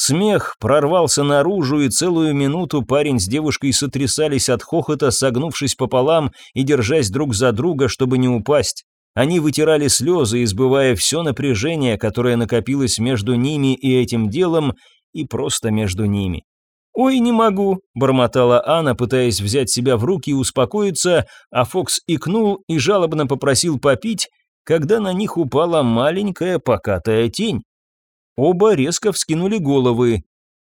Смех прорвался наружу, и целую минуту парень с девушкой сотрясались от хохота, согнувшись пополам и держась друг за друга, чтобы не упасть. Они вытирали слезы, избывая все напряжение, которое накопилось между ними и этим делом, и просто между ними. «Ой, не могу», – бормотала Анна, пытаясь взять себя в руки и успокоиться, а Фокс икнул и жалобно попросил попить, когда на них упала маленькая покатая тень. Оба резко вскинули головы.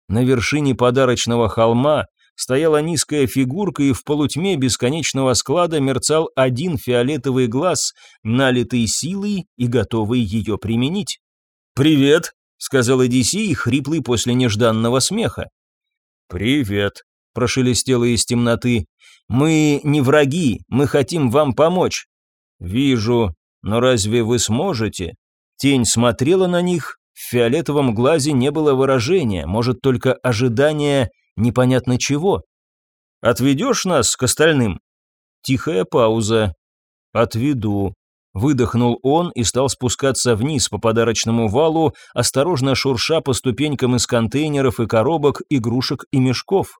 На вершине подарочного холма стояла низкая фигурка, и в полутьме бесконечного склада мерцал один фиолетовый глаз, налитый силой и готовый ее применить. «Привет», — сказал Одиссей, хриплый после нежданного смеха. «Привет», — прошелестело из темноты. «Мы не враги, мы хотим вам помочь». «Вижу, но разве вы сможете?» Тень смотрела на них, в фиолетовом глазе не было выражения, может, только ожидание непонятно чего. «Отведешь нас к остальным?» Тихая пауза. «Отведу». Выдохнул он и стал спускаться вниз по подарочному валу, осторожно шурша по ступенькам из контейнеров и коробок, игрушек и мешков.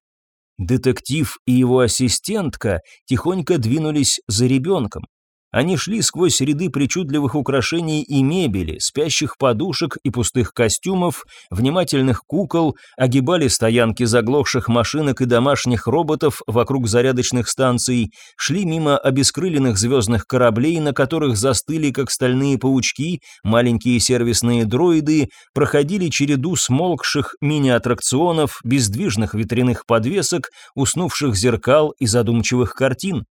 Детектив и его ассистентка тихонько двинулись за ребенком. Они шли сквозь ряды причудливых украшений и мебели, спящих подушек и пустых костюмов, внимательных кукол, огибали стоянки заглохших машинок и домашних роботов вокруг зарядочных станций, шли мимо обескрыленных звездных кораблей, на которых застыли, как стальные паучки, маленькие сервисные дроиды, проходили череду смолкших мини-аттракционов, бездвижных ветряных подвесок, уснувших зеркал и задумчивых картин.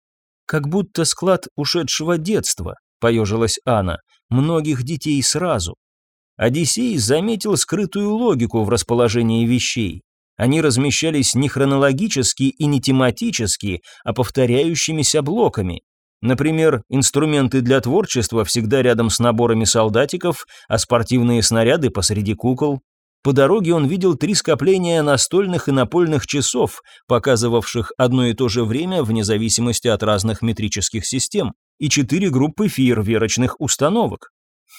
«Как будто склад ушедшего детства», — поежилась Анна, — «многих детей сразу». Одиссей заметил скрытую логику в расположении вещей. Они размещались не хронологически и не тематически, а повторяющимися блоками. Например, инструменты для творчества всегда рядом с наборами солдатиков, а спортивные снаряды посреди кукол. По дороге он видел три скопления настольных и напольных часов, показывавших одно и то же время вне зависимости от разных метрических систем, и четыре группы фейерверочных установок.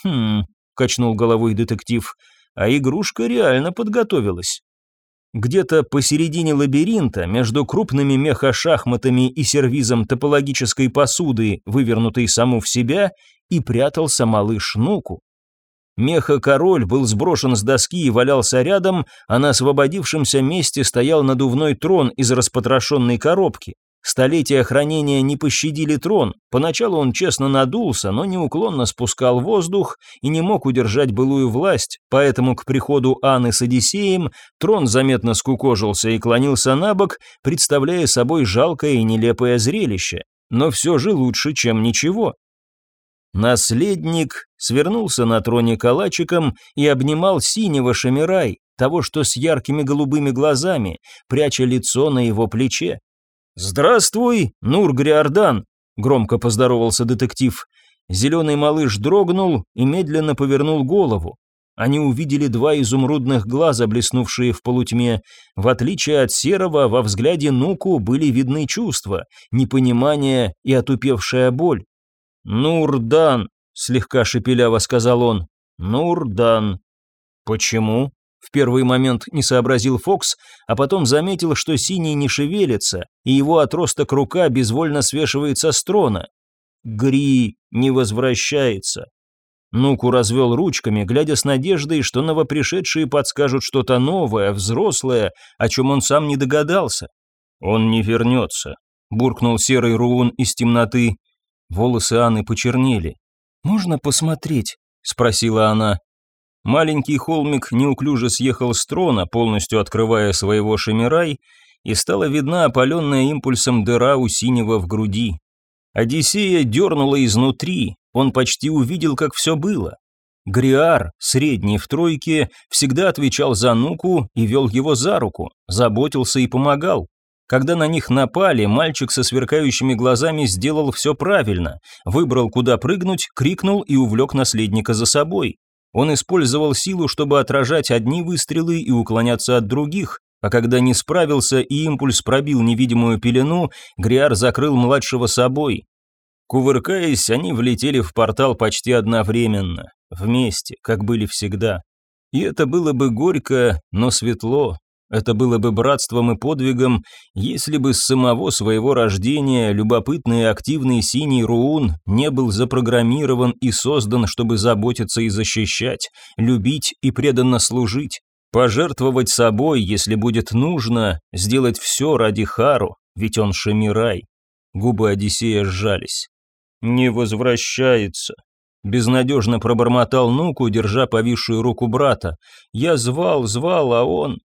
«Хм», — качнул головой детектив, — «а игрушка реально подготовилась». Где-то посередине лабиринта, между крупными мехошахматами и сервизом топологической посуды, вывернутой саму в себя, и прятался малыш Нуку. Меха-король был сброшен с доски и валялся рядом, а на освободившемся месте стоял надувной трон из распотрошенной коробки. Столетия хранения не пощадили трон. Поначалу он честно надулся, но неуклонно спускал воздух и не мог удержать былую власть, поэтому к приходу Анны с Одиссеем трон заметно скукожился и клонился на бок, представляя собой жалкое и нелепое зрелище. Но все же лучше, чем ничего. Наследник свернулся на троне калачиком и обнимал синего Шамирай, того, что с яркими голубыми глазами, пряча лицо на его плече. «Здравствуй, Нур Гриордан!» — громко поздоровался детектив. Зеленый малыш дрогнул и медленно повернул голову. Они увидели два изумрудных глаза, блеснувшие в полутьме. В отличие от серого, во взгляде Нуку были видны чувства, непонимание и отупевшая боль. «Нурдан», — слегка шепеляво сказал он. «Нурдан». «Почему?» В первый момент не сообразил Фокс, а потом заметил, что синий не шевелится, и его отросток рука безвольно свешивается с трона. Гри не возвращается. Нуку развел ручками, глядя с надеждой, что новопришедшие подскажут что-то новое, взрослое, о чем он сам не догадался. «Он не вернется», — буркнул серый Руун из темноты. Волосы Анны почернели. «Можно посмотреть?» – спросила она. Маленький холмик неуклюже съехал с трона, полностью открывая своего шемирай, и стала видна опаленная импульсом дыра у синего в груди. Одиссея дернула изнутри, он почти увидел, как все было. Гриар, средний в тройке, всегда отвечал за Нуку и вел его за руку, заботился и помогал. Когда на них напали, мальчик со сверкающими глазами сделал все правильно, выбрал, куда прыгнуть, крикнул и увлек наследника за собой. Он использовал силу, чтобы отражать одни выстрелы и уклоняться от других, а когда не справился и импульс пробил невидимую пелену, Гриар закрыл младшего собой. Кувыркаясь, они влетели в портал почти одновременно, вместе, как были всегда. И это было бы горько, но светло. Это было бы братством и подвигом, если бы с самого своего рождения любопытный и активный синий Руун не был запрограммирован и создан, чтобы заботиться и защищать, любить и преданно служить, пожертвовать собой, если будет нужно, сделать все ради Хару, ведь он Шамирай. Губы Одиссея сжались. «Не возвращается», Безнадежно пробормотал Нуку, держа повисшую руку брата. «Я звал, звал, а он...»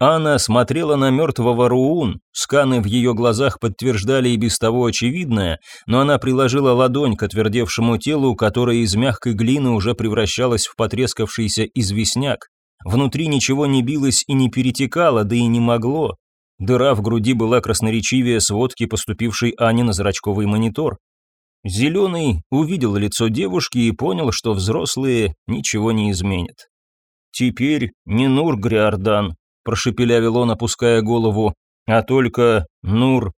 Анна смотрела на мертвого Руун, сканы в ее глазах подтверждали и без того очевидное, но она приложила ладонь к отвердевшему телу, которое из мягкой глины уже превращалось в потрескавшийся известняк. Внутри ничего не билось и не перетекало, да и не могло. Дыра в груди была красноречивее сводки, поступившей Ане на зрачковый монитор. Зеленый увидел лицо девушки и понял, что взрослые ничего не изменят. «Теперь не Нур Гриордан», – прошепелявил он, опуская голову, – «а только Нур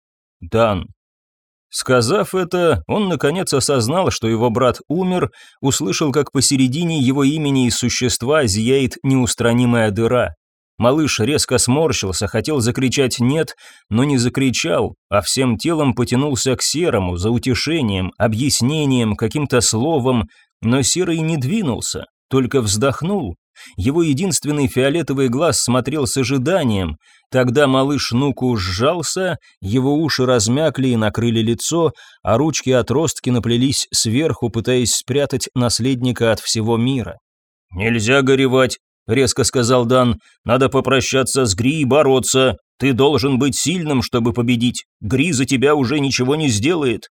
Дан». Сказав это, он наконец осознал, что его брат умер, услышал, как посередине его имени и существа зияет неустранимая дыра. Малыш резко сморщился, хотел закричать «нет», но не закричал, а всем телом потянулся к Серому за утешением, объяснением, каким-то словом, но Серый не двинулся, только вздохнул. Его единственный фиолетовый глаз смотрел с ожиданием. Тогда малыш Нуку сжался, его уши размякли и накрыли лицо, а ручки-отростки наплелись сверху, пытаясь спрятать наследника от всего мира. «Нельзя горевать», резко сказал Дан. «Надо попрощаться с Гри и бороться. Ты должен быть сильным, чтобы победить. Гри за тебя уже ничего не сделает».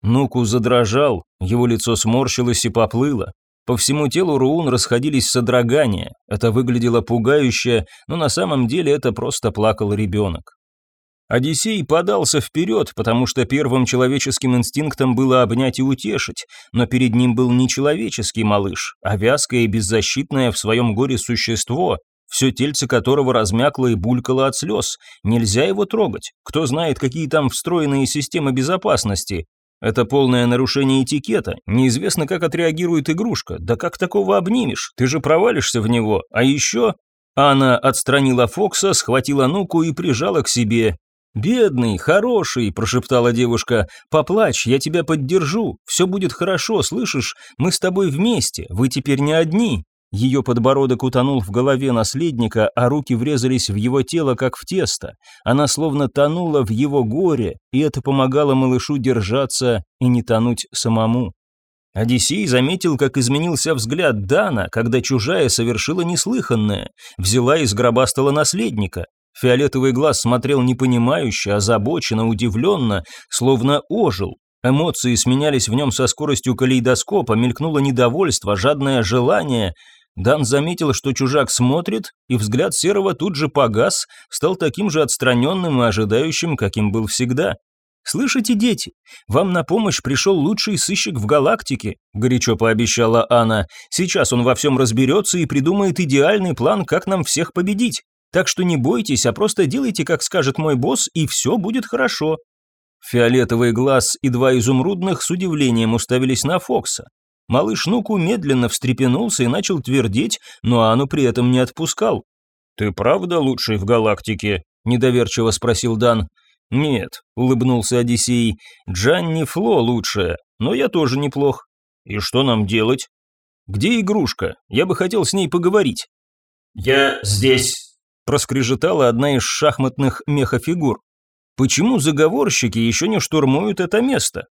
Нуку задрожал, его лицо сморщилось и поплыло. По всему телу Руун расходились содрогания. Это выглядело пугающе, но на самом деле это просто плакал ребенок. Одиссей подался вперед, потому что первым человеческим инстинктом было обнять и утешить, но перед ним был не человеческий малыш, а вязкое и беззащитное в своем горе существо, все тельце которого размякло и булькало от слез. Нельзя его трогать. Кто знает, какие там встроенные системы безопасности. Это полное нарушение этикета. Неизвестно, как отреагирует игрушка. Да как такого обнимешь? Ты же провалишься в него. А еще... Она отстранила Фокса, схватила Нуку и прижала к себе. «Бедный, хороший», – прошептала девушка, – «поплачь, я тебя поддержу, все будет хорошо, слышишь? Мы с тобой вместе, вы теперь не одни». Ее подбородок утонул в голове наследника, а руки врезались в его тело, как в тесто. Она словно тонула в его горе, и это помогало малышу держаться и не тонуть самому. Одиссей заметил, как изменился взгляд Дана, когда чужая совершила неслыханное, взяла из гроба стола наследника. Фиолетовый глаз смотрел непонимающе, озабоченно, удивленно, словно ожил. Эмоции сменялись в нем со скоростью калейдоскопа, мелькнуло недовольство, жадное желание. Дан заметил, что чужак смотрит, и взгляд Серого тут же погас, стал таким же отстраненным и ожидающим, каким был всегда. «Слышите, дети, вам на помощь пришел лучший сыщик в галактике», – горячо пообещала Анна. «Сейчас он во всем разберется и придумает идеальный план, как нам всех победить. Так что не бойтесь, а просто делайте, как скажет мой босс, и все будет хорошо». Фиолетовый глаз и два изумрудных с удивлением уставились на Фокса. Малыш Нуку медленно встрепенулся и начал твердеть, но Ану при этом не отпускал. «Ты правда лучший в галактике?» – недоверчиво спросил Дан. «Нет», – улыбнулся Одиссей, – «Джанни Фло лучшая, но я тоже неплох. И что нам делать?» «Где игрушка? Я бы хотел с ней поговорить». «Я здесь», проскрежетала одна из шахматных мехафигур. Почему заговорщики еще не штурмуют это место?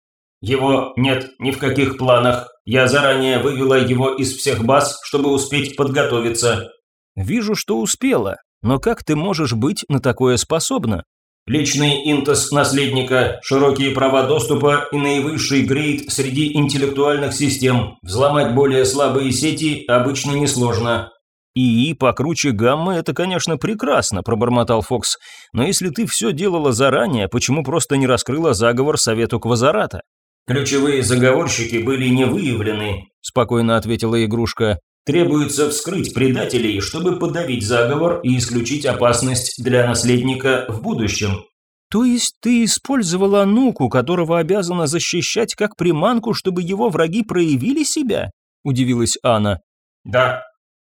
Его нет ни в каких планах. Я заранее вывела его из всех баз, чтобы успеть подготовиться. Вижу, что успела. Но как ты можешь быть на такое способна? Личный интос наследника, широкие права доступа и наивысший грейд среди интеллектуальных систем. Взломать более слабые сети обычно несложно. ИИ покруче гаммы – это, конечно, прекрасно», – пробормотал Фокс. «Но если ты все делала заранее, почему просто не раскрыла заговор Совету Квазарата?» «Ключевые заговорщики были не выявлены», – спокойно ответила игрушка. «Требуется вскрыть предателей, чтобы подавить заговор и исключить опасность для наследника в будущем». «То есть ты использовала Нуку, которого обязана защищать как приманку, чтобы его враги проявили себя?» – удивилась Анна. «Да,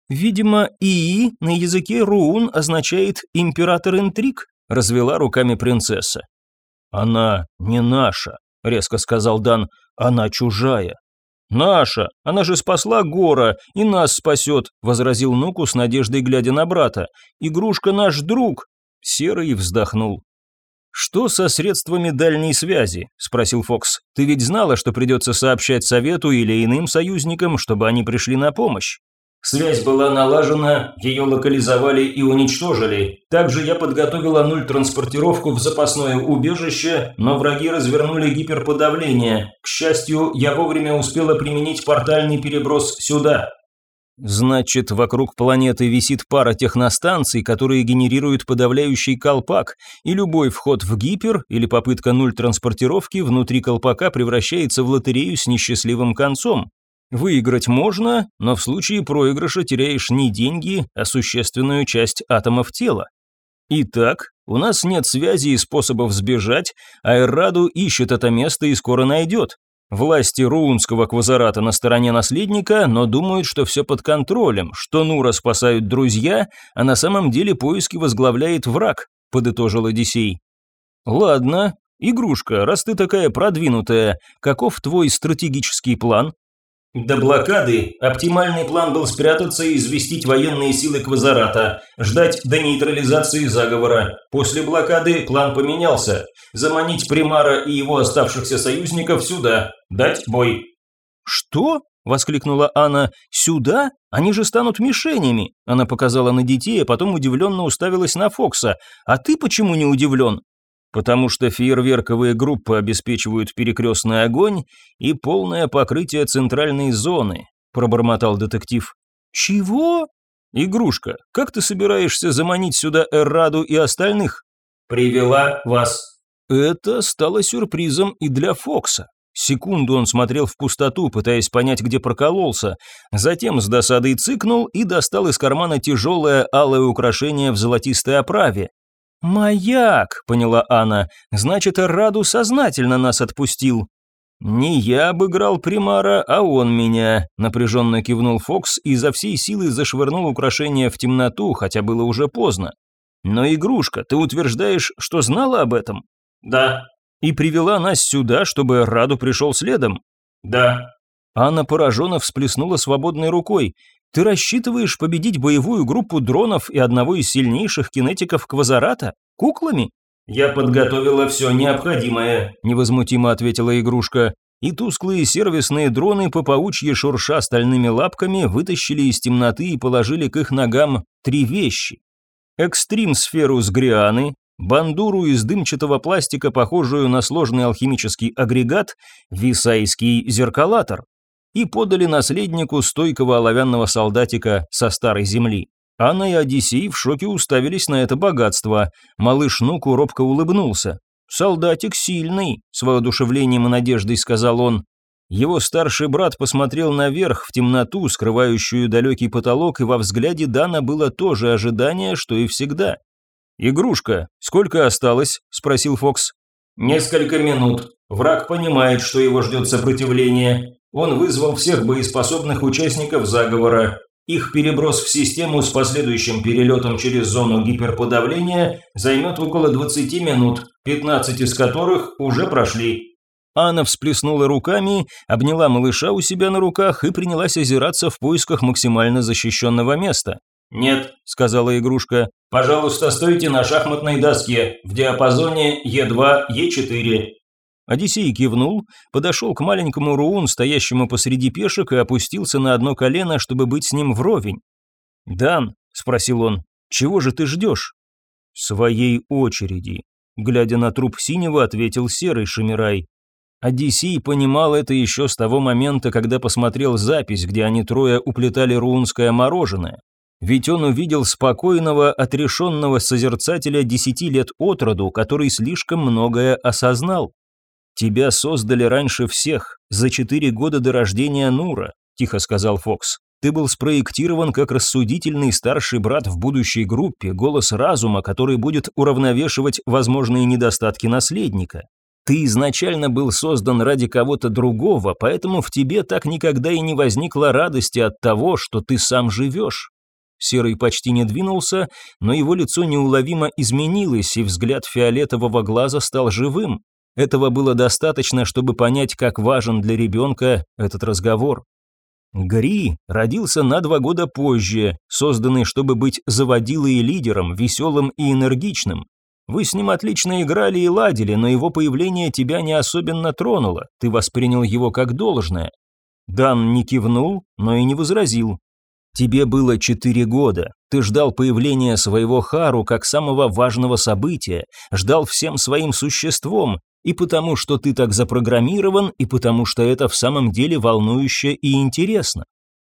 Видимо, ИИ на языке рун означает «император интриг», развела руками принцесса. «Она не наша», — резко сказал Дан, — «она чужая». «Наша! Она же спасла Гора и нас спасет», — возразил Нуку с надеждой, глядя на брата. «Игрушка наш друг!» Серый вздохнул. «Что со средствами дальней связи?» – спросил Фокс. «Ты ведь знала, что придется сообщать Совету или иным союзникам, чтобы они пришли на помощь?» Связь была налажена, ее локализовали и уничтожили. Также я подготовила нуль-транспортировку в запасное убежище, но враги развернули гиперподавление. К счастью, я вовремя успела применить портальный переброс сюда. Значит, вокруг планеты висит пара техностанций, которые генерируют подавляющий колпак, и любой вход в гипер или попытка нуль-транспортировки внутри колпака превращается в лотерею с несчастливым концом. Выиграть можно, но в случае проигрыша теряешь не деньги, а существенную часть атомов тела. Итак, у нас нет связи и способов сбежать, а Эрраду ищет это место и скоро найдет. Власти Руунского квазарата на стороне наследника, но думают, что все под контролем, что Нура спасают друзья, а на самом деле поиски возглавляет враг, подытожил Одиссей. Ладно, игрушка, раз ты такая продвинутая, каков твой стратегический план? До блокады оптимальный план был спрятаться и известить военные силы Квазарата, ждать до нейтрализации заговора. После блокады план поменялся. Заманить Примара и его оставшихся союзников сюда, дать бой. «Что?» – воскликнула Анна. «Сюда? Они же станут мишенями!» Она показала на детей, а потом удивленно уставилась на Фокса. «А ты почему не удивлен?» Потому что фейерверковые группы обеспечивают перекрестный огонь и полное покрытие центральной зоны», – пробормотал детектив. «Чего?» «Игрушка, как ты собираешься заманить сюда Эрраду и остальных?» «Привела вас». Это стало сюрпризом и для Фокса. Секунду он смотрел в пустоту, пытаясь понять, где прокололся. Затем с досадой цыкнул и достал из кармана тяжелое алое украшение в золотистой оправе. «Маяк», — поняла Анна, — «значит, Раду сознательно нас отпустил». «Не я обыграл примара, а он меня», — напряженно кивнул Фокс и за всей силы зашвырнул украшение в темноту, хотя было уже поздно. «Но, игрушка, ты утверждаешь, что знала об этом?» «Да». «И привела нас сюда, чтобы Раду пришел следом?» «Да». Анна пораженно всплеснула свободной рукой. Ты рассчитываешь победить боевую группу дронов и одного из сильнейших кинетиков Квазарата? Куклами?» «Я подготовила все необходимое», – невозмутимо ответила игрушка. И тусклые сервисные дроны по паучьи шурша стальными лапками вытащили из темноты и положили к их ногам три вещи. Экстрим-сферу с грианы, бандуру из дымчатого пластика, похожую на сложный алхимический агрегат, висайский зеркалатор и подали наследнику стойкого оловянного солдатика со старой земли. Анна и Одиссей в шоке уставились на это богатство. Малыш Нуку робко улыбнулся. «Солдатик сильный», — с воодушевлением и надеждой сказал он. Его старший брат посмотрел наверх, в темноту, скрывающую далекий потолок, и во взгляде Дана было то же ожидание, что и всегда. «Игрушка, сколько осталось?» – спросил Фокс. «Несколько минут. Враг понимает, что его ждет сопротивление. Он вызвал всех боеспособных участников заговора. Их переброс в систему с последующим перелетом через зону гиперподавления займет около 20 минут, 15 из которых уже прошли. Анна всплеснула руками, обняла малыша у себя на руках и принялась озираться в поисках максимально защищенного места. «Нет», – сказала игрушка. «Пожалуйста, стойте на шахматной доске в диапазоне Е2, Е4. Одиссей кивнул, подошел к маленькому Руун, стоящему посреди пешек, и опустился на одно колено, чтобы быть с ним вровень. «Дан», — спросил он, — «чего же ты ждешь?» «Своей очереди», — глядя на труп синего, ответил серый Шамирай. Одиссей понимал это еще с того момента, когда посмотрел запись, где они трое уплетали руунское мороженое. Ведь он увидел спокойного, отрешенного созерцателя десяти лет от роду, который слишком многое осознал. «Тебя создали раньше всех, за четыре года до рождения Нура», – тихо сказал Фокс. «Ты был спроектирован как рассудительный старший брат в будущей группе, голос разума, который будет уравновешивать возможные недостатки наследника. Ты изначально был создан ради кого-то другого, поэтому в тебе так никогда и не возникло радости от того, что ты сам живешь. Серый почти не двинулся, но его лицо неуловимо изменилось, и взгляд фиолетового глаза стал живым. Этого было достаточно, чтобы понять, как важен для ребенка этот разговор. Гри родился на два года позже, созданный, чтобы быть заводилой и лидером, веселым и энергичным. Вы с ним отлично играли и ладили, но его появление тебя не особенно тронуло, ты воспринял его как должное. Дан не кивнул, но и не возразил. Тебе было четыре года, ты ждал появления своего Хару как самого важного события, ждал всем своим существом, и потому что ты так запрограммирован, и потому что это в самом деле волнующе и интересно.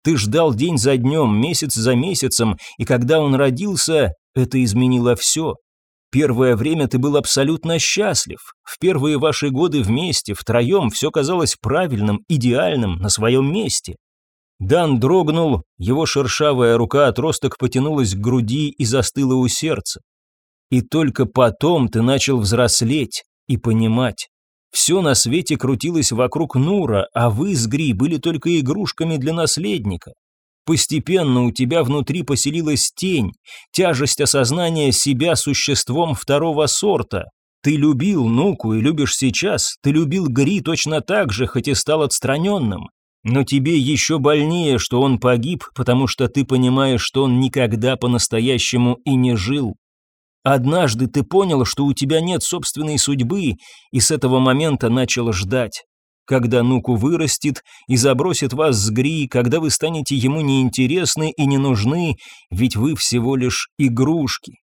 Ты ждал день за днем, месяц за месяцем, и когда он родился, это изменило все. Первое время ты был абсолютно счастлив. В первые ваши годы вместе, втроем, все казалось правильным, идеальным, на своем месте. Дан дрогнул, его шершавая рука отросток потянулась к груди и застыла у сердца. И только потом ты начал взрослеть и понимать. Все на свете крутилось вокруг Нура, а вы с Гри были только игрушками для наследника. Постепенно у тебя внутри поселилась тень, тяжесть осознания себя существом второго сорта. Ты любил Нуку и любишь сейчас, ты любил Гри точно так же, хоть и стал отстраненным. Но тебе еще больнее, что он погиб, потому что ты понимаешь, что он никогда по-настоящему и не жил. Однажды ты понял, что у тебя нет собственной судьбы, и с этого момента начал ждать когда Нуку вырастет и забросит вас с Гри, когда вы станете ему неинтересны и не нужны, ведь вы всего лишь игрушки.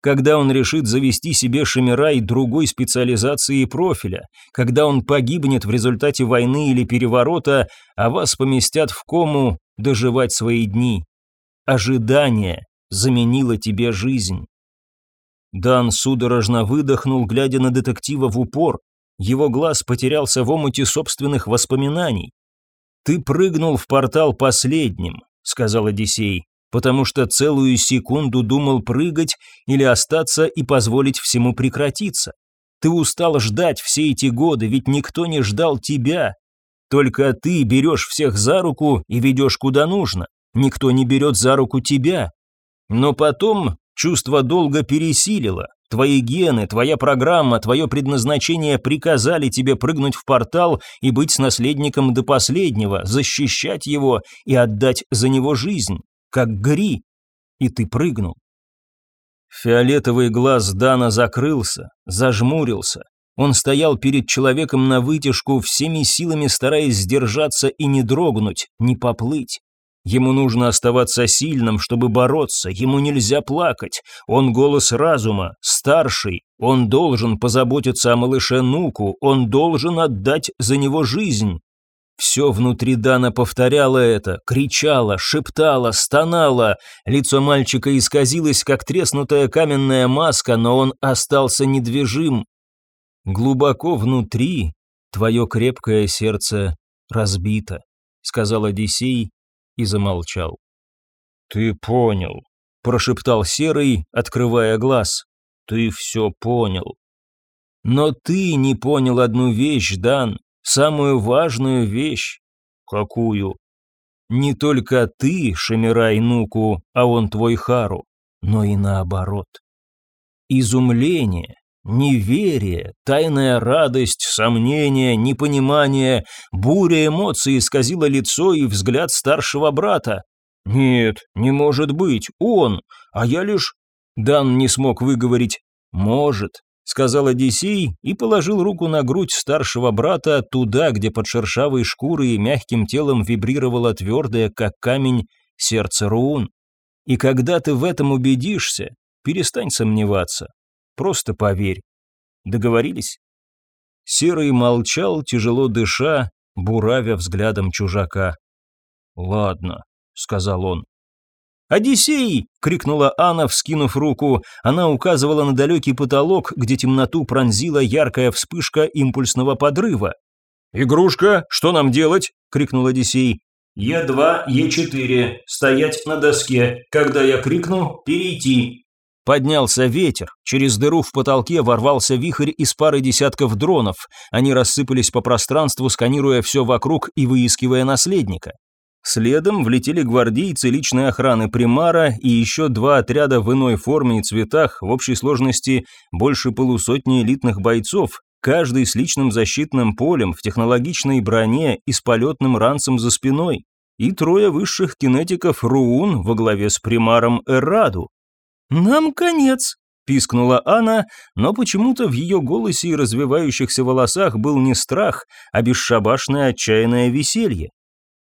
Когда он решит завести себе Шамирай другой специализации и профиля, когда он погибнет в результате войны или переворота, а вас поместят в кому доживать свои дни. Ожидание заменило тебе жизнь. Дан судорожно выдохнул, глядя на детектива в упор, его глаз потерялся в омуте собственных воспоминаний. «Ты прыгнул в портал последним», — сказал Одиссей, «потому что целую секунду думал прыгать или остаться и позволить всему прекратиться. Ты устал ждать все эти годы, ведь никто не ждал тебя. Только ты берешь всех за руку и ведешь куда нужно. Никто не берет за руку тебя. Но потом чувство долга пересилило, Твои гены, твоя программа, твое предназначение приказали тебе прыгнуть в портал и быть с наследником до последнего, защищать его и отдать за него жизнь, как Гри. И ты прыгнул. Фиолетовый глаз Дана закрылся, зажмурился. Он стоял перед человеком на вытяжку, всеми силами стараясь сдержаться и не дрогнуть, не поплыть. Ему нужно оставаться сильным, чтобы бороться, ему нельзя плакать. Он голос разума, старший, он должен позаботиться о малыше Нуку, он должен отдать за него жизнь. Все внутри Дана повторяло это, кричало, шептало, стонало. Лицо мальчика исказилось, как треснутая каменная маска, но он остался недвижим. Глубоко внутри твое крепкое сердце разбито, сказал Одиссей, и замолчал. «Ты понял», – прошептал Серый, открывая глаз. «Ты все понял». «Но ты не понял одну вещь, Дан, самую важную вещь». «Какую?» «Не только ты, Шамирай Нуку, а он твой Хару, но и наоборот». Изумление, Неверие, тайная радость, сомнение, непонимание, буря эмоций исказила лицо и взгляд старшего брата. «Нет, не может быть, он, а я лишь...» Дан не смог выговорить «может», сказал Одиссей и положил руку на грудь старшего брата туда, где под шершавой шкурой и мягким телом вибрировало твердое, как камень, сердце Руун. И когда ты в этом убедишься, перестань сомневаться. Просто поверь. Договорились?» Серый молчал, тяжело дыша, буравя взглядом чужака. «Ладно», — сказал он. «Одиссей!» — крикнула Анна, вскинув руку. Она указывала на далекий потолок, где темноту пронзила яркая вспышка импульсного подрыва. «Игрушка, что нам делать?» — крикнул Одиссей. «Е2, Е4, стоять на доске. Когда я крикну, перейти», Поднялся ветер, через дыру в потолке ворвался вихрь из пары десятков дронов. Они рассыпались по пространству, сканируя все вокруг и выискивая наследника. Следом влетели гвардейцы личной охраны примара и еще два отряда в иной форме и цветах, в общей сложности больше полусотни элитных бойцов, каждый с личным защитным полем, в технологичной броне и с полетным ранцем за спиной, и трое высших кинетиков Руун во главе с примаром Эраду. «Нам конец», – пискнула Анна, но почему-то в ее голосе и развивающихся волосах был не страх, а бесшабашное отчаянное веселье.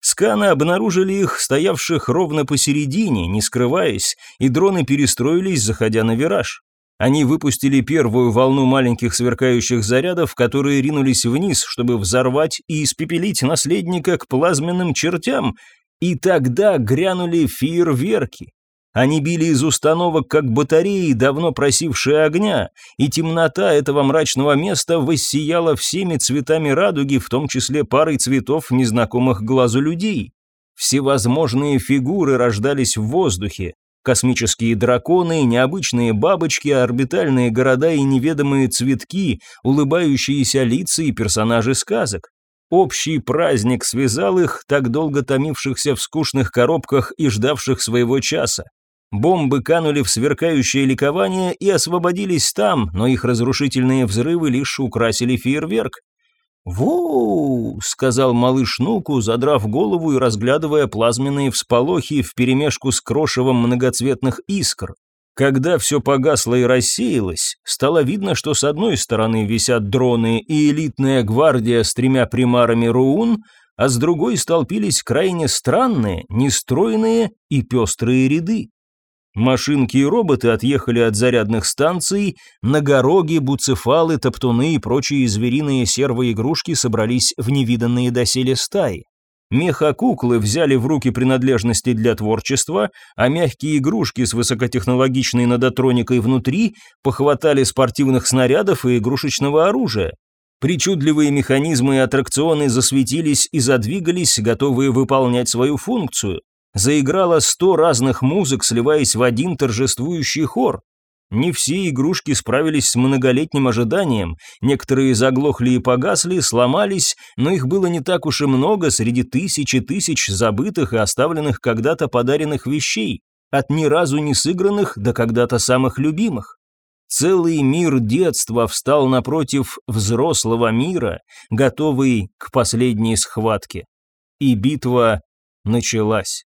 Сканы обнаружили их, стоявших ровно посередине, не скрываясь, и дроны перестроились, заходя на вираж. Они выпустили первую волну маленьких сверкающих зарядов, которые ринулись вниз, чтобы взорвать и испепелить наследника к плазменным чертям, и тогда грянули фейерверки. Они били из установок, как батареи, давно просившие огня, и темнота этого мрачного места воссияла всеми цветами радуги, в том числе парой цветов незнакомых глазу людей. Всевозможные фигуры рождались в воздухе, Космические драконы, необычные бабочки, орбитальные города и неведомые цветки, улыбающиеся лица и персонажи сказок. Общий праздник связал их, так долго томившихся в скучных коробках и ждавших своего часа. Бомбы канули в сверкающее ликование и освободились там, но их разрушительные взрывы лишь украсили фейерверк. «Воу!» — сказал малыш Нуку, задрав голову и разглядывая плазменные всполохи вперемешку с крошевом многоцветных искр. Когда все погасло и рассеялось, стало видно, что с одной стороны висят дроны и элитная гвардия с тремя примарами Руун, а с другой столпились крайне странные, нестройные и пестрые ряды. Машинки и роботы отъехали от зарядных станций, ногороги, буцефалы, топтуны и прочие звериные сервоигрушки собрались в невиданные доселе стаи. Меха-куклы взяли в руки принадлежности для творчества, а мягкие игрушки с высокотехнологичной надотроникой внутри похватали спортивных снарядов и игрушечного оружия. Причудливые механизмы и аттракционы засветились и задвигались, готовые выполнять свою функцию. Заиграло сто разных музык, сливаясь в один торжествующий хор. Не все игрушки справились с многолетним ожиданием, некоторые заглохли и погасли, сломались, но их было не так уж и много среди тысяч и тысяч забытых и оставленных когда-то подаренных вещей, от ни разу не сыгранных до когда-то самых любимых. Целый мир детства встал напротив взрослого мира, готовый к последней схватке. И битва началась.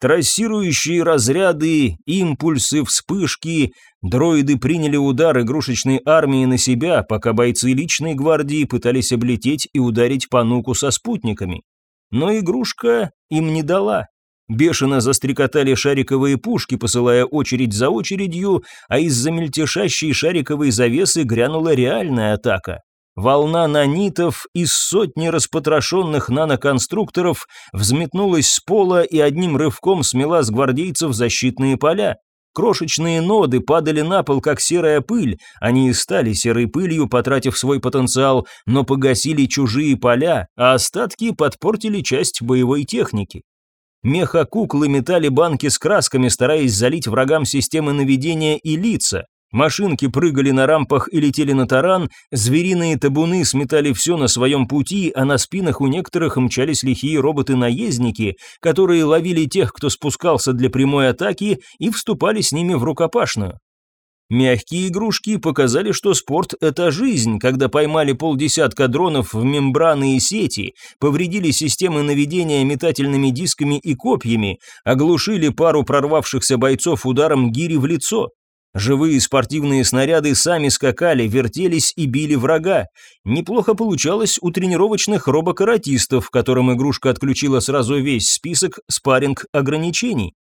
Трассирующие разряды, импульсы, вспышки. Дроиды приняли удар игрушечной армии на себя, пока бойцы личной гвардии пытались облететь и ударить по нуку со спутниками. Но игрушка им не дала. Бешено застрекотали шариковые пушки, посылая очередь за очередью, а из-за мельтешащей шариковой завесы грянула реальная атака. Волна нанитов из сотни распотрошенных наноконструкторов взметнулась с пола и одним рывком смела с гвардейцев защитные поля. Крошечные ноды падали на пол, как серая пыль. Они и стали серой пылью, потратив свой потенциал, но погасили чужие поля, а остатки подпортили часть боевой техники. Меха-куклы метали банки с красками, стараясь залить врагам системы наведения и лица. Машинки прыгали на рампах и летели на таран, звериные табуны сметали все на своем пути, а на спинах у некоторых мчались лихие роботы-наездники, которые ловили тех, кто спускался для прямой атаки, и вступали с ними в рукопашную. Мягкие игрушки показали, что спорт – это жизнь, когда поймали полдесятка дронов в мембраны и сети, повредили системы наведения метательными дисками и копьями, оглушили пару прорвавшихся бойцов ударом гири в лицо. Живые спортивные снаряды сами скакали, вертелись и били врага. Неплохо получалось у тренировочных робокаратистов, которым игрушка отключила сразу весь список спарринг ограничений.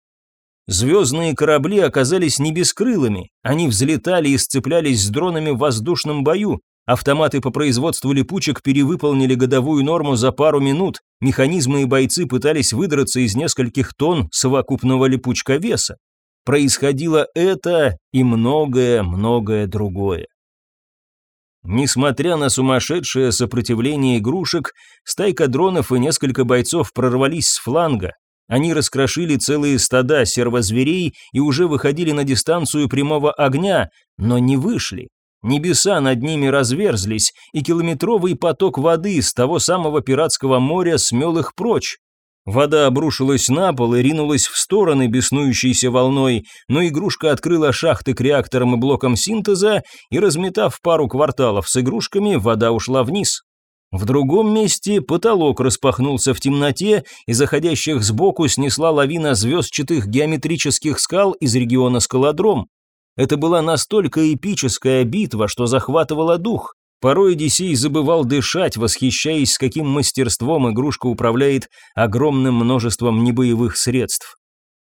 Звездные корабли оказались не бескрылыми, они взлетали и сцеплялись с дронами в воздушном бою, Автоматы по производству липучек перевыполнили годовую норму за пару минут, механизмы и бойцы пытались выдраться из нескольких тонн совокупного липучка веса происходило это и многое-многое другое. Несмотря на сумасшедшее сопротивление игрушек, стайка дронов и несколько бойцов прорвались с фланга. Они раскрошили целые стада сервозверей и уже выходили на дистанцию прямого огня, но не вышли. Небеса над ними разверзлись, и километровый поток воды с того самого пиратского моря смел их прочь. Вода обрушилась на пол и ринулась в стороны беснующейся волной, но игрушка открыла шахты к реакторам и блокам синтеза, и, разметав пару кварталов с игрушками, вода ушла вниз. В другом месте потолок распахнулся в темноте, и заходящих сбоку снесла лавина звездчатых геометрических скал из региона Скалодром. Это была настолько эпическая битва, что захватывала дух. Порой Одиссей забывал дышать, восхищаясь, с каким мастерством игрушка управляет огромным множеством небоевых средств.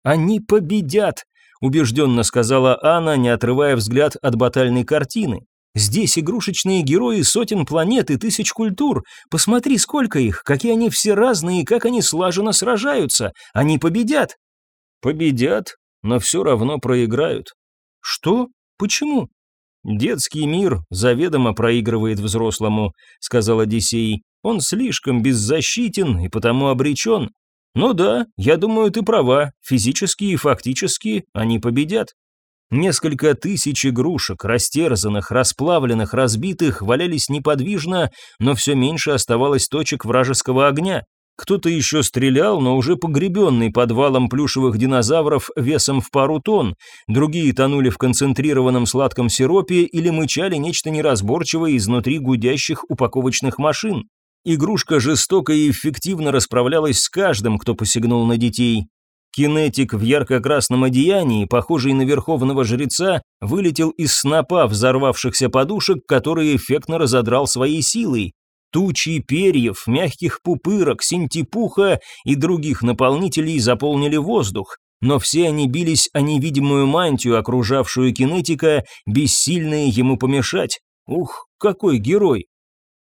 «Они победят!» – убежденно сказала Анна, не отрывая взгляд от батальной картины. Здесь игрушечные герои сотен планет и тысяч культур. Посмотри, сколько их, какие они все разные и как они слаженно сражаются. Они победят. Победят, но все равно проиграют. Что? Почему? Детский мир заведомо проигрывает взрослому, сказал Одиссей. Он слишком беззащитен и потому обречен. Ну да, я думаю, ты права. Физически и фактически они победят. Несколько тысяч игрушек, растерзанных, расплавленных, разбитых, валялись неподвижно, но все меньше оставалось точек вражеского огня. Кто-то еще стрелял, но уже погребенный подвалом плюшевых динозавров весом в пару тонн, другие тонули в концентрированном сладком сиропе или мычали нечто неразборчивое изнутри гудящих упаковочных машин. Игрушка жестоко и эффективно расправлялась с каждым, кто посягнул на детей. Кинетик в ярко-красном одеянии, похожий на верховного жреца, вылетел из снопа взорвавшихся подушек, которые эффектно разодрал своей силой. Тучи перьев, мягких пупырок, синтепуха и других наполнителей заполнили воздух, но все они бились о невидимую мантию, окружавшую кинетика, бессильные ему помешать. Ух, какой герой!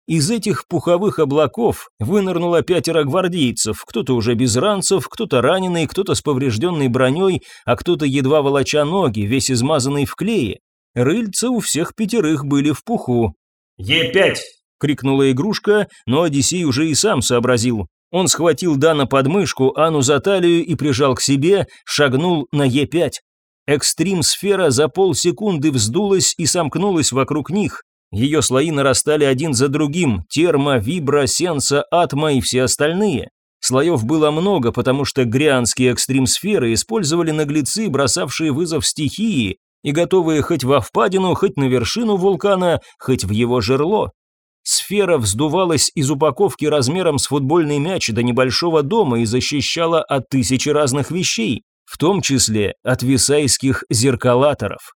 Из этих пуховых облаков вынырнуло пятеро гвардейцев, кто-то уже без ранцев, кто-то раненый, кто-то с поврежденной броней, а кто-то едва волоча ноги, весь измазанный в клее. Рыльца у всех пятерых были в пуху. «Е5!» — крикнула игрушка, но Одиссей уже и сам сообразил. Он схватил Дана под мышку, Ану за талию и прижал к себе, шагнул на Е5. Экстрим-сфера за полсекунды вздулась и сомкнулась вокруг них. Ее слои нарастали один за другим, термо, вибро, сенса, атма и все остальные. Слоев было много, потому что грянские экстрим-сферы использовали наглецы, бросавшие вызов стихии, и готовые хоть во впадину, хоть на вершину вулкана, хоть в его жерло. Сфера вздувалась из упаковки размером с футбольный мяч до небольшого дома и защищала от тысячи разных вещей, в том числе от висайских зеркалаторов.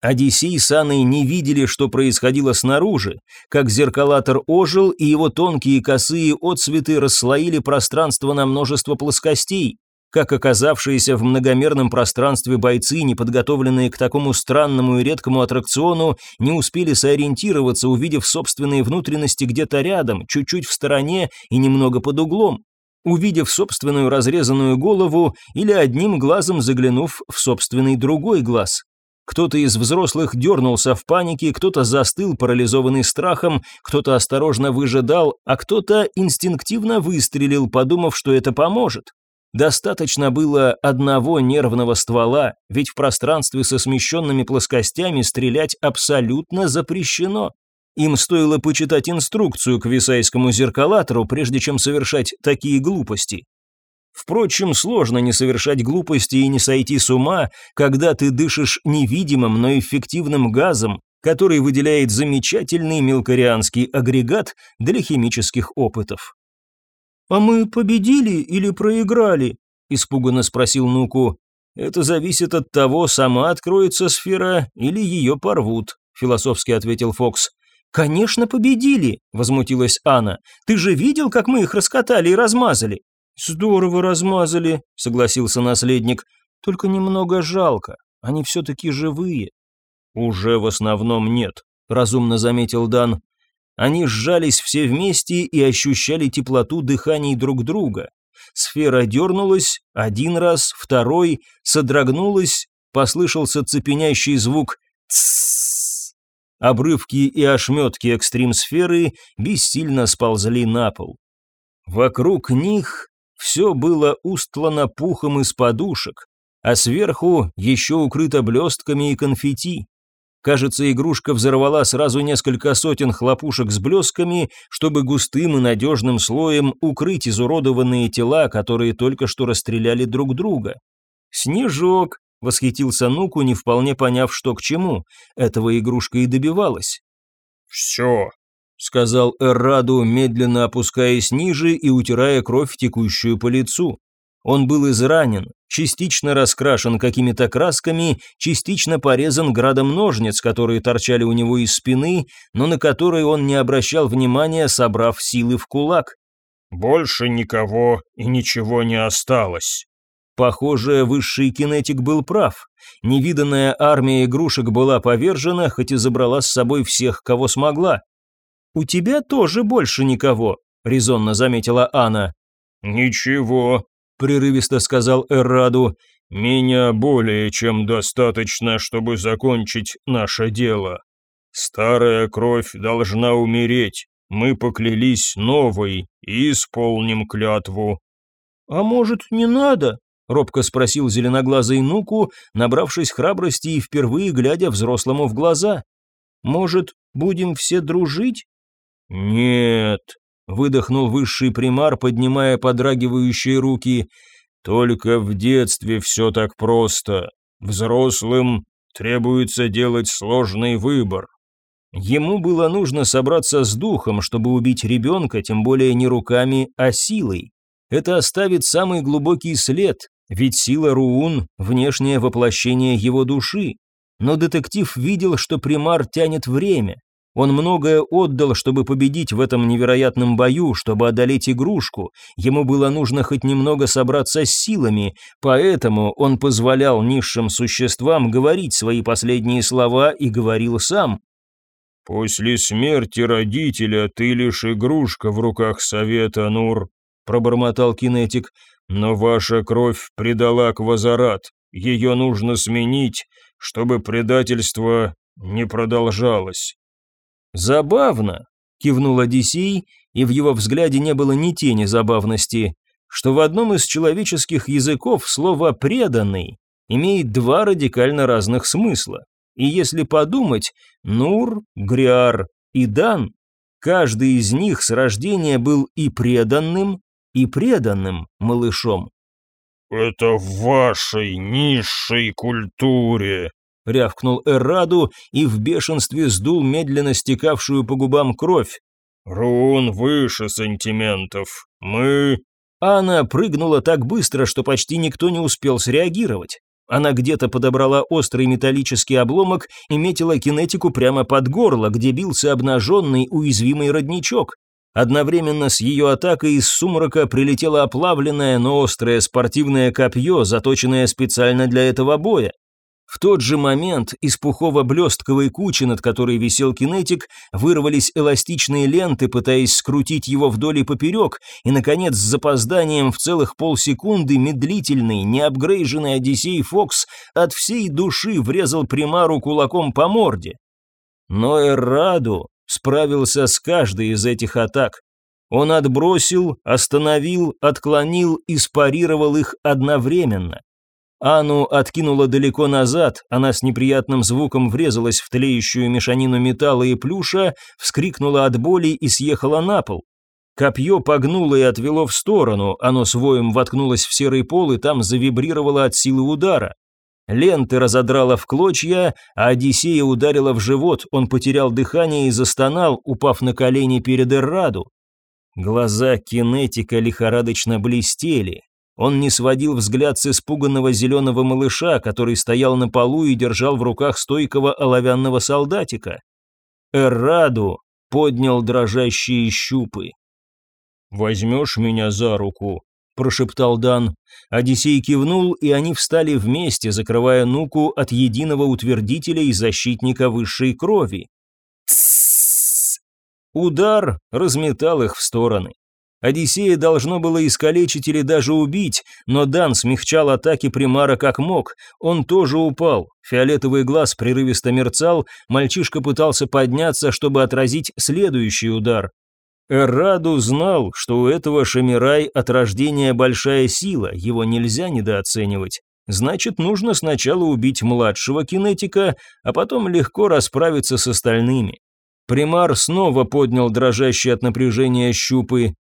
Одиссей с Анной не видели, что происходило снаружи, как зеркалатор ожил, и его тонкие косые отсветы расслоили пространство на множество плоскостей, как оказавшиеся в многомерном пространстве бойцы, не подготовленные к такому странному и редкому аттракциону, не успели сориентироваться, увидев собственные внутренности где-то рядом, чуть-чуть в стороне и немного под углом. Увидев собственную разрезанную голову или одним глазом заглянув в собственный другой глаз. Кто-то из взрослых дернулся в панике, кто-то застыл, парализованный страхом, кто-то осторожно выжидал, а кто-то инстинктивно выстрелил, подумав, что это поможет. Достаточно было одного нервного ствола, ведь в пространстве со смещенными плоскостями стрелять абсолютно запрещено. Им стоило почитать инструкцию к висайскому зеркалатору, прежде чем совершать такие глупости. Впрочем, сложно не совершать глупости и не сойти с ума, когда ты дышишь невидимым, но эффективным газом, который выделяет замечательный мелкорианский агрегат для химических опытов. «А мы победили или проиграли?» – испуганно спросил Нуку. «Это зависит от того, сама откроется сфера или ее порвут», – философски ответил Фокс. «Конечно, победили!» – возмутилась Анна. «Ты же видел, как мы их раскатали и размазали?» «Здорово размазали», — согласился наследник. «Только немного жалко. Они все-таки живые». «Уже в основном нет», — разумно заметил Дан. Они сжались все вместе и ощущали теплоту дыханий друг друга. Сфера дернулась, один раз, второй, содрогнулась, послышался цепенящий звук «тссс». Обрывки и ошметки экстрим-сферы бессильно сползли на пол. Вокруг них все было устлано пухом из подушек, а сверху еще укрыто блестками и конфетти. Кажется, игрушка взорвала сразу несколько сотен хлопушек с блесками, чтобы густым и надежным слоем укрыть изуродованные тела, которые только что расстреляли друг друга. «Снежок!» — восхитился Нуку, не вполне поняв, что к чему. Этого игрушка и добивалась. «Все!» — сказал Эрраду, медленно опускаясь ниже и утирая кровь, текущую по лицу. Он был изранен, частично раскрашен какими-то красками, частично порезан градом ножниц, которые торчали у него из спины, но на которые он не обращал внимания, собрав силы в кулак. «Больше никого и ничего не осталось». Похоже, высший кинетик был прав. Невиданная армия игрушек была повержена, хоть и забрала с собой всех, кого смогла. «У тебя тоже больше никого», — резонно заметила Анна. «Ничего», прерывисто сказал Эрраду, «меня более чем достаточно, чтобы закончить наше дело. Старая кровь должна умереть, мы поклялись новой и исполним клятву». «А может, не надо?» — робко спросил зеленоглазый Нуку, набравшись храбрости и впервые глядя взрослому в глаза. «Может, будем все дружить?» «Нет», выдохнул высший примар, поднимая подрагивающие руки. Только в детстве все так просто. Взрослым требуется делать сложный выбор. Ему было нужно собраться с духом, чтобы убить ребенка, тем более не руками, а силой. Это оставит самый глубокий след, ведь сила Руун – внешнее воплощение его души. Но детектив видел, что примар тянет время, он многое отдал, чтобы победить в этом невероятном бою, чтобы одолеть игрушку. Ему было нужно хоть немного собраться с силами, поэтому он позволял низшим существам говорить свои последние слова и говорил сам. «После смерти родителя ты лишь игрушка в руках Совета, Нур», — пробормотал кинетик, «но ваша кровь предала Квазарат. Ее нужно сменить, чтобы предательство не продолжалось». «Забавно», — кивнул Одиссей, и в его взгляде не было ни тени забавности, что в одном из человеческих языков слово «преданный» имеет два радикально разных смысла. И если подумать, Нур, Гриар и Дан, каждый из них с рождения был и преданным, и преданным малышом. «Это в вашей низшей культуре», — рявкнул Эрраду и в бешенстве сдул медленно стекавшую по губам кровь. «Рун выше сантиментов. Мы...» Она прыгнула так быстро, что почти никто не успел среагировать. Она где-то подобрала острый металлический обломок и метила кинетику прямо под горло, где бился обнаженный уязвимый родничок. Одновременно с ее атакой из сумрака прилетело оплавленное, но острое спортивное копье, заточенное специально для этого боя. В тот же момент из пухово-блестковой кучи, над которой висел кинетик, вырвались эластичные ленты, пытаясь скрутить его вдоль и поперек, и, наконец, с запозданием в целых полсекунды медлительный, неапгрейженный Одиссей Фокс от всей души врезал примару кулаком по морде. Но Эрраду справился с каждой из этих атак. Он отбросил, остановил, отклонил и спарировал их одновременно. Ану откинула далеко назад, она с неприятным звуком врезалась в тлеющую мешанину металла и плюша, вскрикнула от боли и съехала на пол. Копье погнуло и отвело в сторону, оно с воем воткнулось в серый пол и там завибрировало от силы удара. Ленты разодрала в клочья, а Одиссея ударила в живот, он потерял дыхание и застонал, упав на колени перед Эрраду. Глаза кинетика лихорадочно блестели, он не сводил взгляд с испуганного зеленого малыша, который стоял на полу и держал в руках стойкого оловянного солдатика. Эрраду поднял дрожащие щупы. «Возьмешь меня за руку?» – прошептал Дан. Одиссей кивнул, и они встали вместе, закрывая Нуку от единого утвердителя и защитника высшей крови. Удар разметал их в стороны. Одиссея должно было искалечить или даже убить, но Дан смягчал атаки примара как мог. Он тоже упал. Фиолетовый глаз прерывисто мерцал, мальчишка пытался подняться, чтобы отразить следующий удар. Эраду знал, что у этого Шамирай от рождения большая сила, его нельзя недооценивать. Значит, нужно сначала убить младшего кинетика, а потом легко расправиться с остальными. Примар снова поднял дрожащие от напряжения щупы.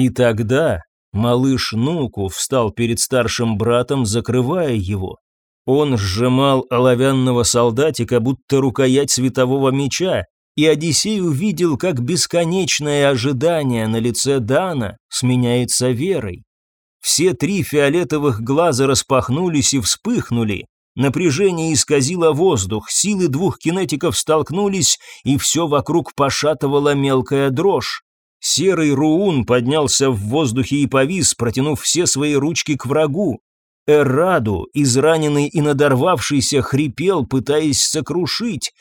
И тогда малыш Нуку встал перед старшим братом, закрывая его. Он сжимал оловянного солдатика, будто рукоять светового меча, и Одиссей увидел, как бесконечное ожидание на лице Дана сменяется верой. Все три фиолетовых глаза распахнулись и вспыхнули, Напряжение исказило воздух, силы двух кинетиков столкнулись, и все вокруг пошатывала мелкая дрожь. Серый Руун поднялся в воздухе и повис, протянув все свои ручки к врагу. Эраду, израненный и надорвавшийся, хрипел, пытаясь сокрушить.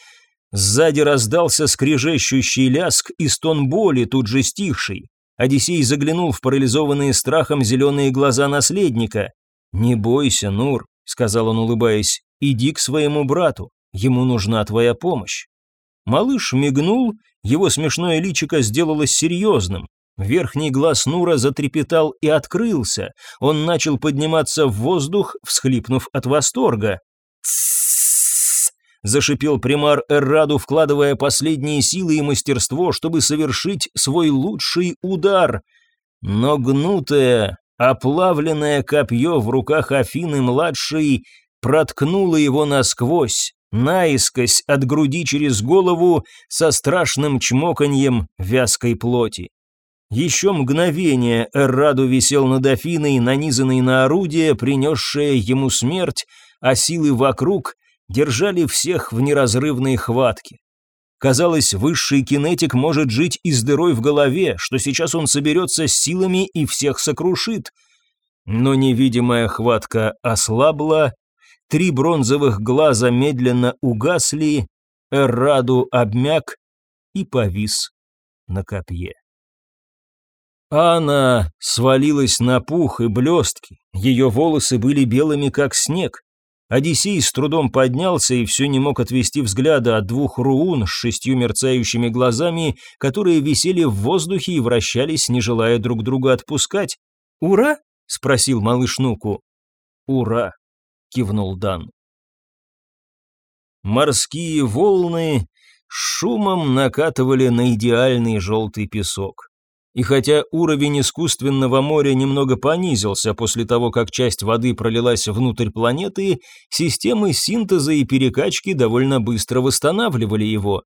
Сзади раздался скрежещущий ляск и стон боли, тут же стихший. Одиссей заглянул в парализованные страхом зеленые глаза наследника. «Не бойся, Нур, сказал он, улыбаясь, иди к своему брату, ему нужна твоя помощь. Малыш мигнул, его смешное личико сделалось серьезным. Верхний глаз Нура затрепетал и открылся. Он начал подниматься в воздух, всхлипнув от восторга. зашипел примар Эрраду, вкладывая последние силы и мастерство, чтобы совершить свой лучший удар. Но гнутая, Оплавленное копье в руках Афины-младшей проткнуло его насквозь, наискось от груди через голову со страшным чмоканьем вязкой плоти. Еще мгновение Эрраду висел над Афиной, нанизанный на орудие, принесшее ему смерть, а силы вокруг держали всех в неразрывной хватке. Казалось, высший кинетик может жить и с дырой в голове, что сейчас он соберется с силами и всех сокрушит. Но невидимая хватка ослабла, три бронзовых глаза медленно угасли, Эрраду обмяк и повис на копье. Она свалилась на пух и блестки, ее волосы были белыми, как снег. Одиссей с трудом поднялся и все не мог отвести взгляда от двух руун с шестью мерцающими глазами, которые висели в воздухе и вращались, не желая друг друга отпускать. «Ура?» — спросил малыш Нуку. «Ура!» — кивнул Дан. Морские волны шумом накатывали на идеальный желтый песок. И хотя уровень искусственного моря немного понизился после того, как часть воды пролилась внутрь планеты, системы синтеза и перекачки довольно быстро восстанавливали его.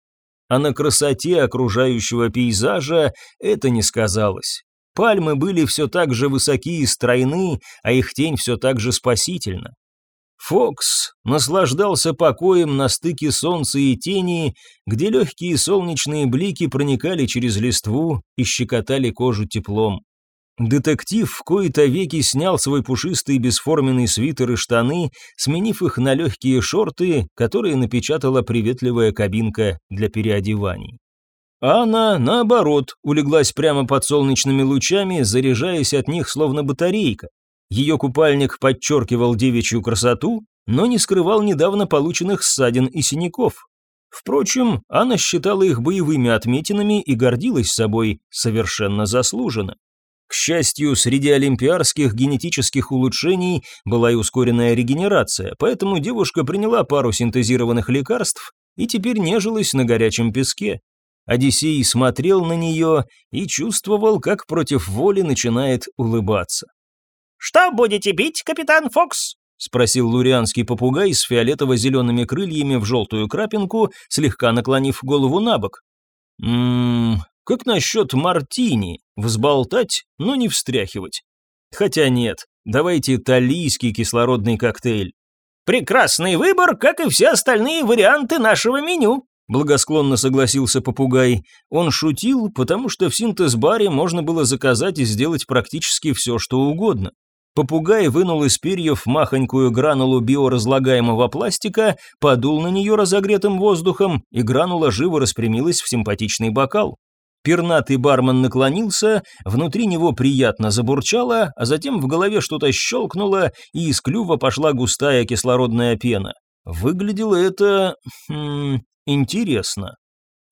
А на красоте окружающего пейзажа это не сказалось. Пальмы были все так же высоки и стройны, а их тень все так же спасительна. Фокс наслаждался покоем на стыке солнца и тени, где легкие солнечные блики проникали через листву и щекотали кожу теплом. Детектив в кои-то веки снял свой пушистый бесформенный свитер и штаны, сменив их на легкие шорты, которые напечатала приветливая кабинка для переодеваний. А она, наоборот, улеглась прямо под солнечными лучами, заряжаясь от них словно батарейка. Ее купальник подчеркивал девичью красоту, но не скрывал недавно полученных ссадин и синяков. Впрочем, она считала их боевыми отметинами и гордилась собой совершенно заслуженно. К счастью, среди олимпиарских генетических улучшений была и ускоренная регенерация, поэтому девушка приняла пару синтезированных лекарств и теперь нежилась на горячем песке. Одиссей смотрел на нее и чувствовал, как против воли начинает улыбаться. «Что будете пить, капитан Фокс?» — спросил лурианский попугай с фиолетово-зелеными крыльями в желтую крапинку, слегка наклонив голову на бок. «Ммм, как насчет мартини? Взболтать, но не встряхивать. Хотя нет, давайте талийский кислородный коктейль». «Прекрасный выбор, как и все остальные варианты нашего меню», Благосклонно согласился попугай. Он шутил, потому что в синтез-баре можно было заказать и сделать практически все, что угодно. Попугай вынул из перьев махонькую гранулу биоразлагаемого пластика, подул на нее разогретым воздухом, и гранула живо распрямилась в симпатичный бокал. Пернатый бармен наклонился, внутри него приятно забурчало, а затем в голове что-то щелкнуло, и из клюва пошла густая кислородная пена. Выглядело это... Хм, интересно.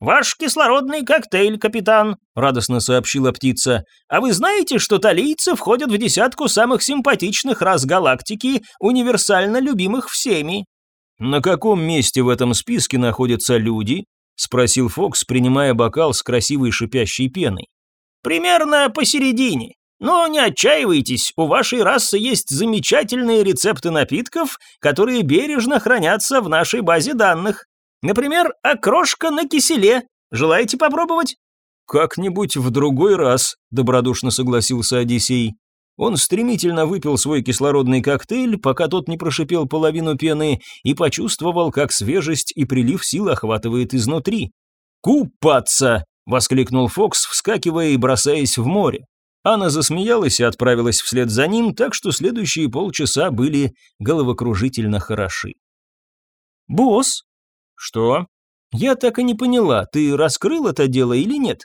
«Ваш кислородный коктейль, капитан», — радостно сообщила птица. «А вы знаете, что талийцы входят в десятку самых симпатичных рас галактики, универсально любимых всеми?» «На каком месте в этом списке находятся люди?» — спросил Фокс, принимая бокал с красивой шипящей пеной. «Примерно посередине. Но не отчаивайтесь, у вашей расы есть замечательные рецепты напитков, которые бережно хранятся в нашей базе данных. Например, окрошка на киселе. Желаете попробовать?» «Как-нибудь в другой раз», — добродушно согласился Одиссей. Он стремительно выпил свой кислородный коктейль, пока тот не прошипел половину пены, и почувствовал, как свежесть и прилив сил охватывает изнутри. «Купаться!» — воскликнул Фокс, вскакивая и бросаясь в море. Анна засмеялась и отправилась вслед за ним, так что следующие полчаса были головокружительно хороши. «Босс!» «Что?» «Я так и не поняла, ты раскрыл это дело или нет?»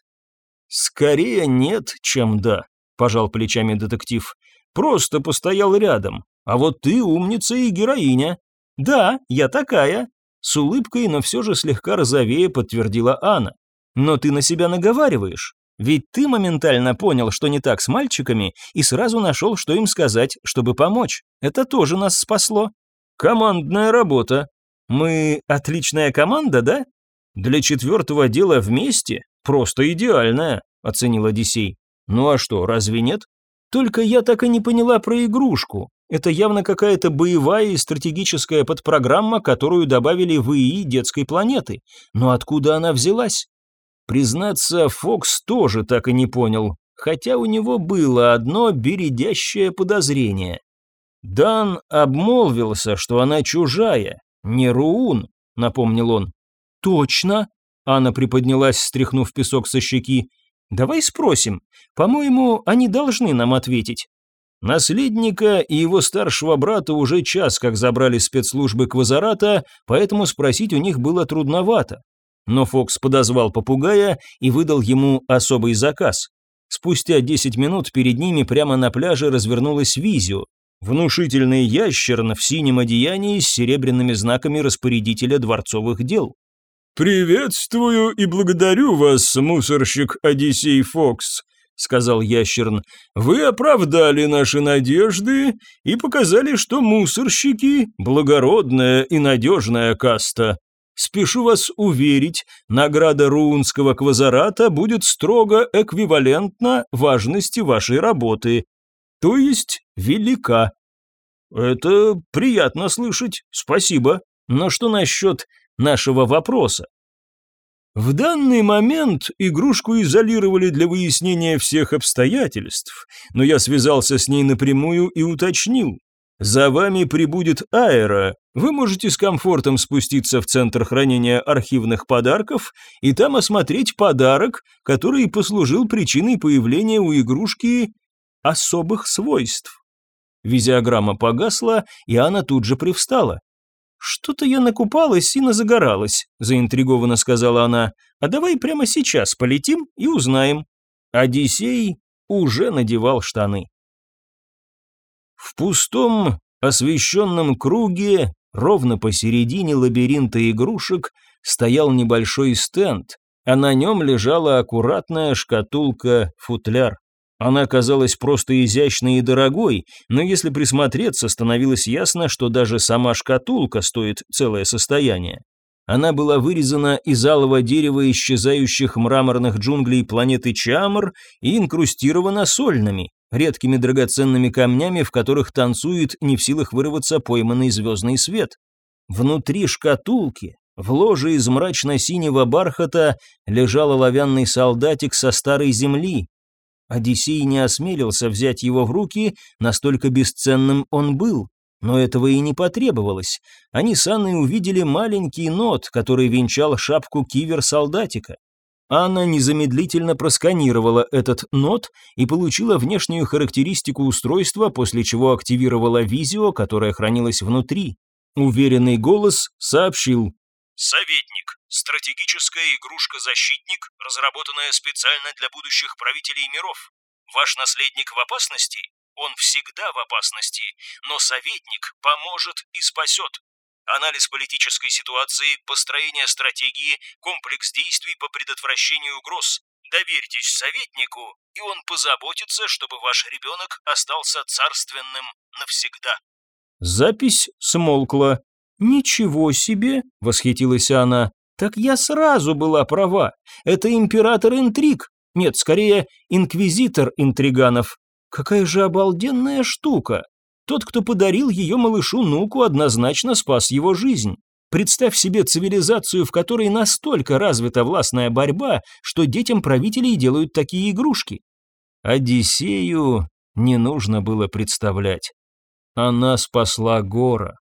«Скорее нет, чем да», – пожал плечами детектив. «Просто постоял рядом. А вот ты умница и героиня». «Да, я такая», – с улыбкой, но все же слегка розовее подтвердила Анна. «Но ты на себя наговариваешь. Ведь ты моментально понял, что не так с мальчиками, и сразу нашел, что им сказать, чтобы помочь. Это тоже нас спасло. Командная работа. Мы отличная команда, да? Для четвертого дела вместе просто идеальная, оценил Одиссей. Ну а что, разве нет? Только я так и не поняла про игрушку. Это явно какая-то боевая и стратегическая подпрограмма, которую добавили в ИИ детской планеты. Но откуда она взялась? Признаться, Фокс тоже так и не понял, хотя у него было одно бередящее подозрение. Дан обмолвился, что она чужая, не Руун, напомнил он. Точно, Анна приподнялась, стряхнув песок со щеки. Давай спросим. По-моему, они должны нам ответить. Наследника и его старшего брата уже час как забрали спецслужбы Квазарата, поэтому спросить у них было трудновато. Но Фокс подозвал попугая и выдал ему особый заказ. Спустя 10 минут перед ними прямо на пляже развернулась Визио, внушительный ящер в синем одеянии с серебряными знаками распорядителя дворцовых дел. «Приветствую и благодарю вас, мусорщик Одиссей Фокс», — сказал ящерн. «Вы оправдали наши надежды и показали, что мусорщики — благородная и надежная каста. Спешу вас уверить, награда Руунского квазарата будет строго эквивалентна важности вашей работы, то есть велика. Это приятно слышать, спасибо. Но что насчет нашего вопроса? В данный момент игрушку изолировали для выяснения всех обстоятельств, но я связался с ней напрямую и уточнил, за вами прибудет аэро. Вы можете с комфортом спуститься в центр хранения архивных подарков и там осмотреть подарок, который послужил причиной появления у игрушки особых свойств. Визиограмма погасла, и она тут же привстала. «Что-то я накупалась и назагоралась», – заинтригованно сказала она. «А давай прямо сейчас полетим и узнаем». Одиссей уже надевал штаны. В пустом, освещенном круге, ровно посередине лабиринта игрушек, стоял небольшой стенд, а на нем лежала аккуратная шкатулка-футляр. Она казалась просто изящной и дорогой, но если присмотреться, становилось ясно, что даже сама шкатулка стоит целое состояние. Она была вырезана из алого дерева исчезающих мраморных джунглей планеты Чамр и инкрустирована сольными, редкими драгоценными камнями, в которых танцует не в силах вырваться пойманный звездный свет. Внутри шкатулки, в ложе из мрачно-синего бархата, лежал оловянный солдатик со старой земли. Одиссей не осмелился взять его в руки, настолько бесценным он был. Но этого и не потребовалось. Они с Анной увидели маленький нот, который венчал шапку кивер-солдатика. Анна незамедлительно просканировала этот нот и получила внешнюю характеристику устройства, после чего активировала визио, которая хранилась внутри. Уверенный голос сообщил. «Советник. Стратегическая игрушка-защитник, разработанная специально для будущих правителей миров. Ваш наследник в опасности? Он всегда в опасности, но советник поможет и спасет. Анализ политической ситуации, построение стратегии, комплекс действий по предотвращению угроз. Доверьтесь советнику, и он позаботится, чтобы ваш ребенок остался царственным навсегда. Запись смолкла. «Ничего себе!» – восхитилась она. «Так я сразу была права. Это император интриг. Нет, скорее, инквизитор интриганов. Какая же обалденная штука! Тот, кто подарил ее малышу Нуку, однозначно спас его жизнь. Представь себе цивилизацию, в которой настолько развита властная борьба, что детям правителей делают такие игрушки. Одиссею не нужно было представлять. Она спасла Гора.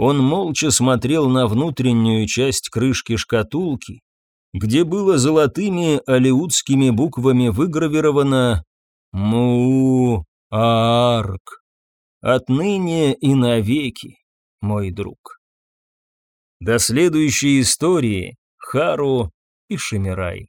Он молча смотрел на внутреннюю часть крышки шкатулки, где было золотыми алиутскими буквами выгравировано «Му-Арк». Отныне и навеки, мой друг. До следующей истории, Хару и Шимирай.